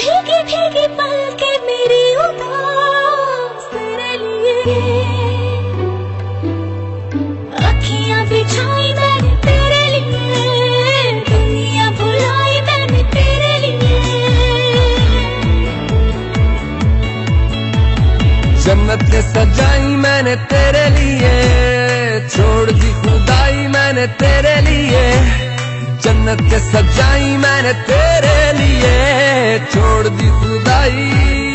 भीगे भीगे पल के मेरी उदास तेरे लिए। अखियाँ बिछाई मैंने तेरे लिए, दुनिया मैंने तेरे लिए। जन्नत ने सजाई मैंने तेरे लिए, छोड़ दी खुदाई मैंने तेरे लिए। जन्नत सजाई मैंने तेरे लिए छोड़ दी खुदाई।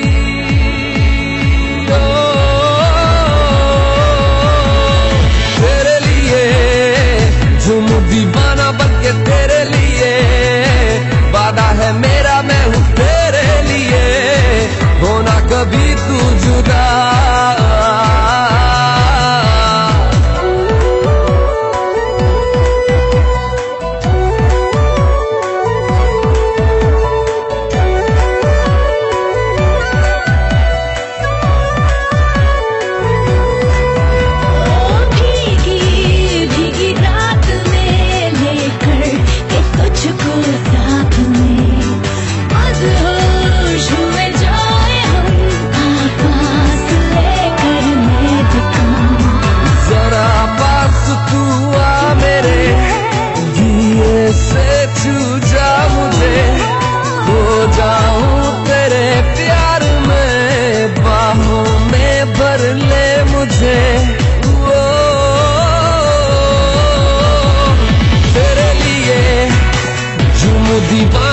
everybody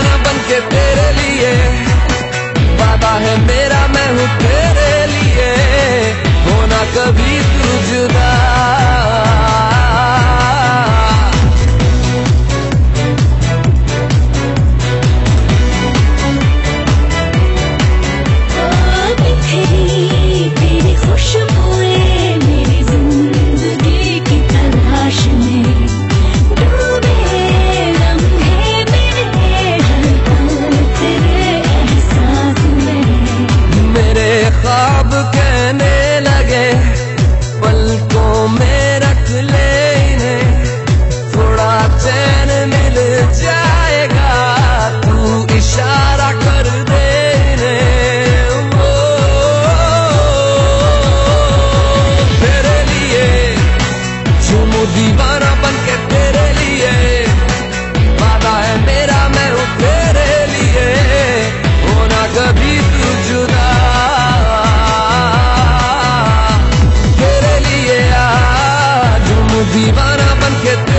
कभी तू दीवाना बन